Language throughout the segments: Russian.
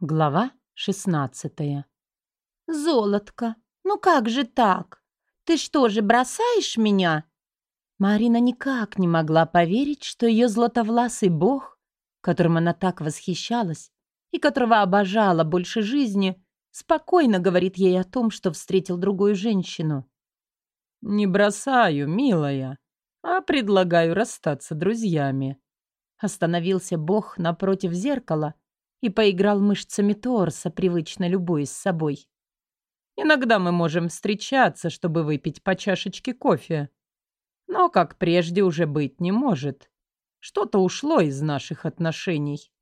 Глава шестнадцатая. «Золотко, ну как же так? Ты что же, бросаешь меня?» Марина никак не могла поверить, что ее златовласый бог, которым она так восхищалась и которого обожала больше жизни, спокойно говорит ей о том, что встретил другую женщину. «Не бросаю, милая, а предлагаю расстаться друзьями». Остановился бог напротив зеркала и поиграл мышцами торса, привычно любуясь собой. Иногда мы можем встречаться, чтобы выпить по чашечке кофе. Но, как прежде, уже быть не может. Что-то ушло из наших отношений.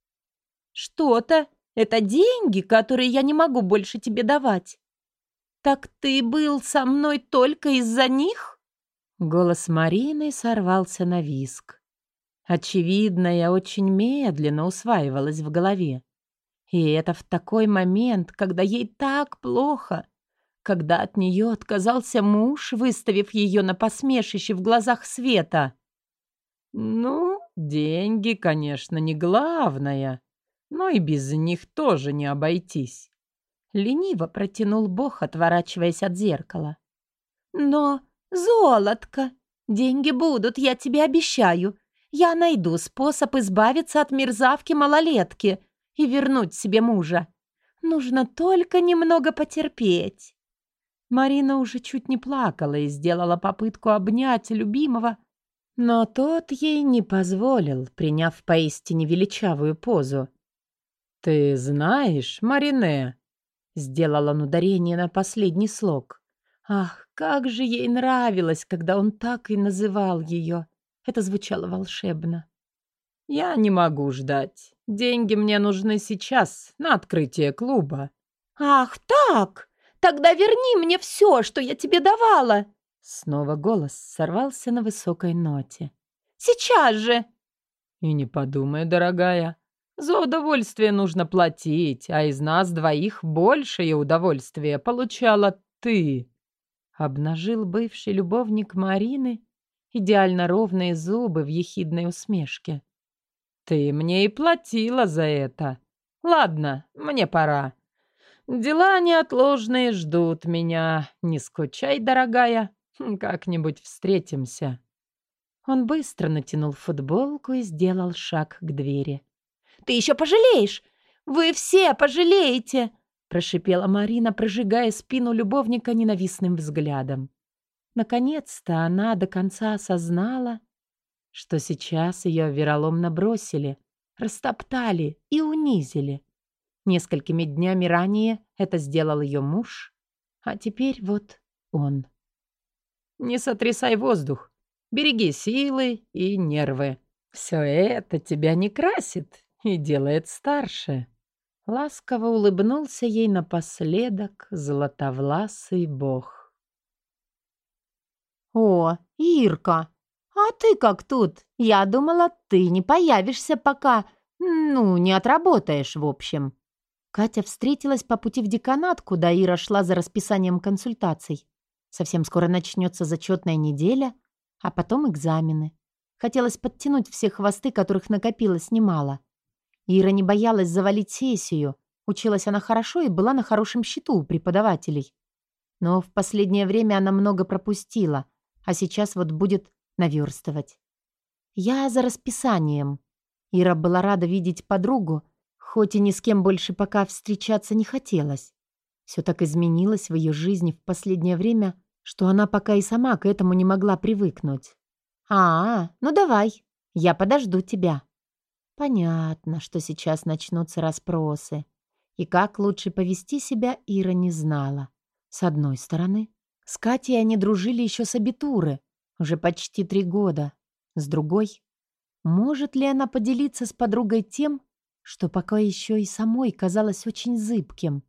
Что-то? Это деньги, которые я не могу больше тебе давать. Так ты был со мной только из-за них? Голос Марины сорвался на виск. Очевидно, я очень медленно усваивалась в голове. И это в такой момент, когда ей так плохо, когда от нее отказался муж, выставив ее на посмешище в глазах света. Ну, деньги, конечно, не главное, но и без них тоже не обойтись. Лениво протянул Бог, отворачиваясь от зеркала. Но, золотко, деньги будут, я тебе обещаю. Я найду способ избавиться от мерзавки-малолетки — и вернуть себе мужа. Нужно только немного потерпеть. Марина уже чуть не плакала и сделала попытку обнять любимого, но тот ей не позволил, приняв поистине величавую позу. «Ты знаешь, Марине?» — сделал он ударение на последний слог. Ах, как же ей нравилось, когда он так и называл ее. Это звучало волшебно. «Я не могу ждать. Деньги мне нужны сейчас, на открытие клуба». «Ах так! Тогда верни мне все, что я тебе давала!» Снова голос сорвался на высокой ноте. «Сейчас же!» «И не подумай, дорогая, за удовольствие нужно платить, а из нас двоих большее удовольствие получала ты!» Обнажил бывший любовник Марины идеально ровные зубы в ехидной усмешке. Ты мне и платила за это. Ладно, мне пора. Дела неотложные ждут меня. Не скучай, дорогая. Как-нибудь встретимся. Он быстро натянул футболку и сделал шаг к двери. «Ты еще пожалеешь! Вы все пожалеете!» прошипела Марина, прожигая спину любовника ненавистным взглядом. Наконец-то она до конца осознала, что сейчас ее вероломно бросили, растоптали и унизили. Несколькими днями ранее это сделал ее муж, а теперь вот он. Не сотрясай воздух, береги силы и нервы. Все это тебя не красит и делает старше. Ласково улыбнулся ей напоследок златовласый бог. «О, Ирка, «А ты как тут? Я думала, ты не появишься пока... Ну, не отработаешь, в общем». Катя встретилась по пути в деканат, куда Ира шла за расписанием консультаций. Совсем скоро начнется зачетная неделя, а потом экзамены. Хотелось подтянуть все хвосты, которых накопилось немало. Ира не боялась завалить сессию. Училась она хорошо и была на хорошем счету у преподавателей. Но в последнее время она много пропустила, а сейчас вот будет наверстывать. Я за расписанием. Ира была рада видеть подругу, хоть и ни с кем больше пока встречаться не хотелось. Все так изменилось в ее жизни в последнее время, что она пока и сама к этому не могла привыкнуть. «А, ну давай, я подожду тебя». Понятно, что сейчас начнутся расспросы. И как лучше повести себя, Ира не знала. С одной стороны, с Катей они дружили еще с абитуры, уже почти три года. С другой, может ли она поделиться с подругой тем, что пока еще и самой казалось очень зыбким?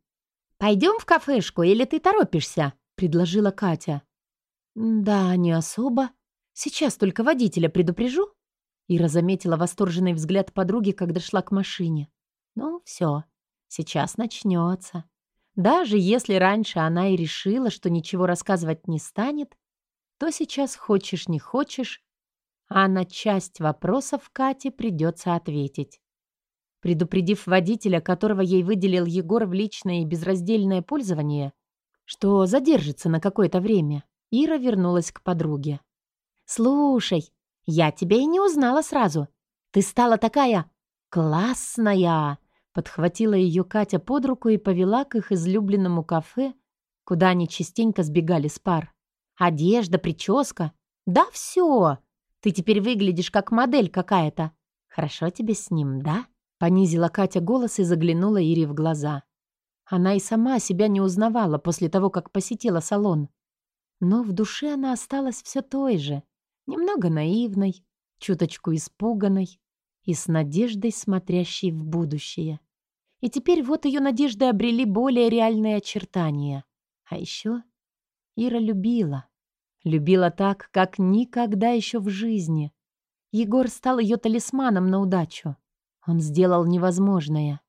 «Пойдем в кафешку, или ты торопишься?» — предложила Катя. «Да, не особо. Сейчас только водителя предупрежу». Ира заметила восторженный взгляд подруги, когда шла к машине. «Ну, все, сейчас начнется». Даже если раньше она и решила, что ничего рассказывать не станет, то сейчас хочешь не хочешь, а на часть вопросов Кате придется ответить. Предупредив водителя, которого ей выделил Егор в личное и безраздельное пользование, что задержится на какое-то время, Ира вернулась к подруге. «Слушай, я тебя и не узнала сразу. Ты стала такая классная!» Подхватила ее Катя под руку и повела к их излюбленному кафе, куда они частенько сбегали с пар. «Одежда, прическа. Да все. Ты теперь выглядишь как модель какая-то. Хорошо тебе с ним, да?» Понизила Катя голос и заглянула Ире в глаза. Она и сама себя не узнавала после того, как посетила салон. Но в душе она осталась все той же, немного наивной, чуточку испуганной и с надеждой смотрящей в будущее. И теперь вот ее надежды обрели более реальные очертания. А еще Ира любила. Любила так, как никогда еще в жизни. Егор стал ее талисманом на удачу. Он сделал невозможное.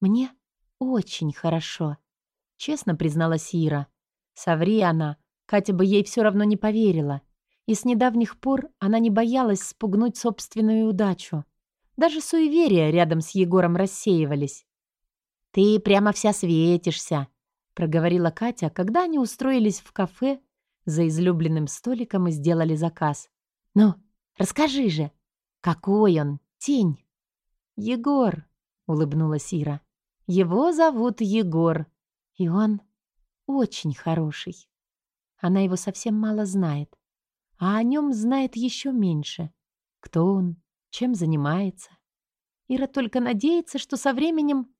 «Мне очень хорошо», — честно призналась Ира. Соври она, Катя бы ей все равно не поверила. И с недавних пор она не боялась спугнуть собственную удачу. Даже суеверия рядом с Егором рассеивались. «Ты прямо вся светишься», — проговорила Катя, когда они устроились в кафе за излюбленным столиком и сделали заказ. «Ну, расскажи же, какой он, тень?» «Егор», — улыбнулась Ира. «Его зовут Егор, и он очень хороший. Она его совсем мало знает, а о нем знает еще меньше. Кто он, чем занимается. Ира только надеется, что со временем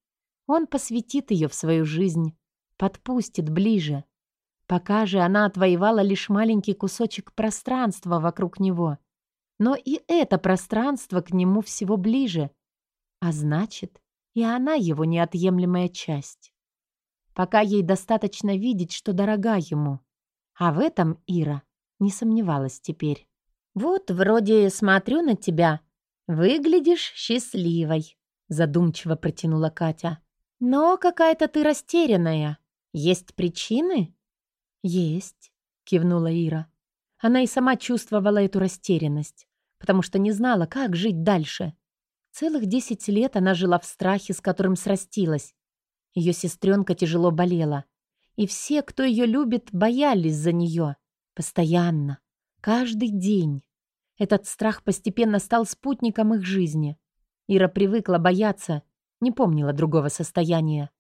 он посвятит ее в свою жизнь, подпустит ближе. Пока же она отвоевала лишь маленький кусочек пространства вокруг него. Но и это пространство к нему всего ближе. А значит, и она его неотъемлемая часть пока ей достаточно видеть, что дорога ему. А в этом Ира не сомневалась теперь. «Вот вроде смотрю на тебя. Выглядишь счастливой», — задумчиво протянула Катя. «Но какая-то ты растерянная. Есть причины?» «Есть», — кивнула Ира. Она и сама чувствовала эту растерянность, потому что не знала, как жить дальше. Целых десять лет она жила в страхе, с которым срастилась, ее сестренка тяжело болела. И все, кто ее любит, боялись за нее. Постоянно. Каждый день. Этот страх постепенно стал спутником их жизни. Ира привыкла бояться, не помнила другого состояния.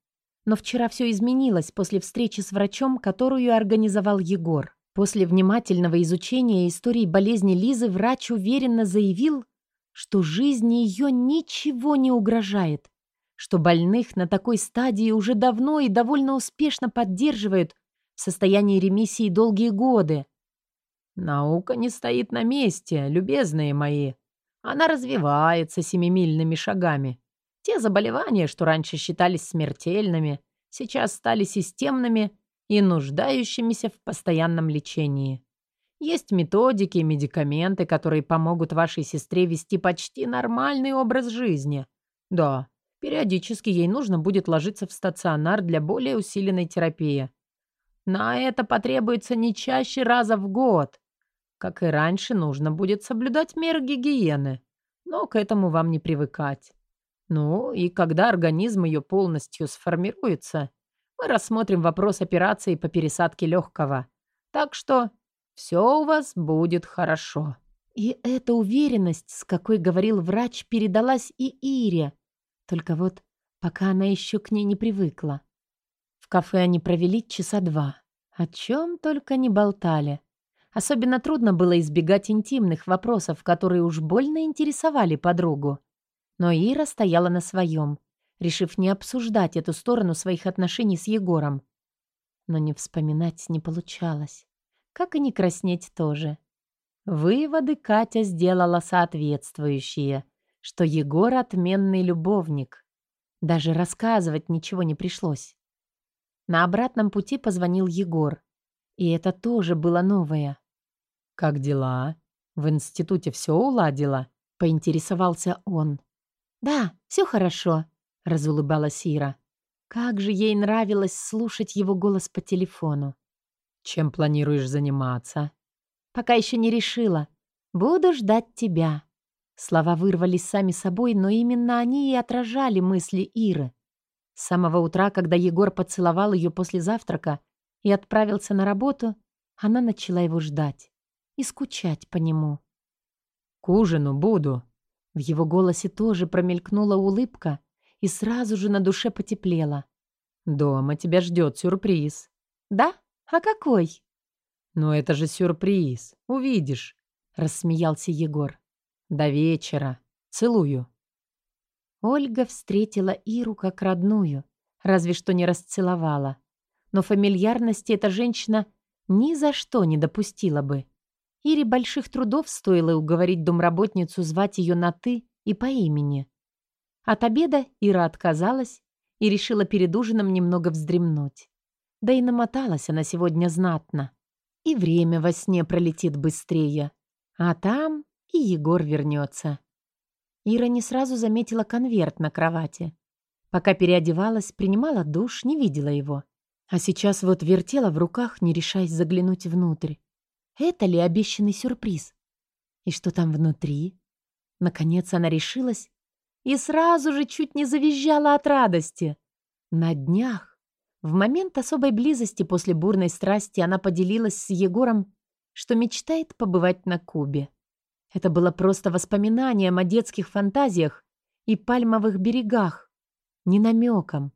Но вчера все изменилось после встречи с врачом, которую организовал Егор. После внимательного изучения истории болезни Лизы врач уверенно заявил, что жизни ее ничего не угрожает, что больных на такой стадии уже давно и довольно успешно поддерживают в состоянии ремиссии долгие годы. Наука не стоит на месте, любезные мои. Она развивается семимильными шагами. Те заболевания, что раньше считались смертельными, сейчас стали системными и нуждающимися в постоянном лечении. Есть методики и медикаменты, которые помогут вашей сестре вести почти нормальный образ жизни. Да, Периодически ей нужно будет ложиться в стационар для более усиленной терапии. На это потребуется не чаще раза в год. Как и раньше, нужно будет соблюдать меры гигиены, но к этому вам не привыкать. Ну, и когда организм ее полностью сформируется, мы рассмотрим вопрос операции по пересадке легкого. Так что все у вас будет хорошо. И эта уверенность, с какой говорил врач, передалась и Ире, только вот пока она еще к ней не привыкла. В кафе они провели часа два. О чем только не болтали. Особенно трудно было избегать интимных вопросов, которые уж больно интересовали подругу. Но Ира стояла на своем, решив не обсуждать эту сторону своих отношений с Егором. Но не вспоминать не получалось. Как и не краснеть тоже. Выводы Катя сделала соответствующие — что Егор отменный любовник. Даже рассказывать ничего не пришлось. На обратном пути позвонил Егор. И это тоже было новое. «Как дела? В институте все уладила?» — поинтересовался он. «Да, все хорошо», — разулыбалась Ира. Как же ей нравилось слушать его голос по телефону. «Чем планируешь заниматься?» «Пока еще не решила. Буду ждать тебя». Слова вырвались сами собой, но именно они и отражали мысли Иры. С самого утра, когда Егор поцеловал ее после завтрака и отправился на работу, она начала его ждать и скучать по нему. «К ужину буду». В его голосе тоже промелькнула улыбка, и сразу же на душе потеплело. «Дома тебя ждет сюрприз». «Да? А какой?» «Ну это же сюрприз. Увидишь», — рассмеялся Егор. «До вечера. Целую». Ольга встретила Иру как родную, разве что не расцеловала. Но фамильярности эта женщина ни за что не допустила бы. Ире больших трудов стоило уговорить домработницу звать ее на «ты» и по имени. От обеда Ира отказалась и решила перед ужином немного вздремнуть. Да и намоталась она сегодня знатно. И время во сне пролетит быстрее. А там и Егор вернется. Ира не сразу заметила конверт на кровати. Пока переодевалась, принимала душ, не видела его. А сейчас вот вертела в руках, не решаясь заглянуть внутрь. Это ли обещанный сюрприз? И что там внутри? Наконец она решилась и сразу же чуть не завизжала от радости. На днях, в момент особой близости после бурной страсти, она поделилась с Егором, что мечтает побывать на Кубе. Это было просто воспоминанием о детских фантазиях и пальмовых берегах, не намеком.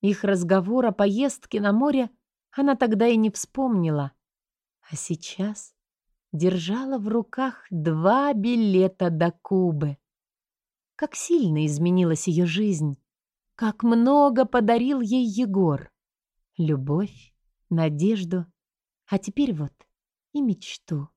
Их разговор о поездке на море она тогда и не вспомнила. А сейчас держала в руках два билета до Кубы. Как сильно изменилась ее жизнь, как много подарил ей Егор. Любовь, надежду, а теперь вот и мечту.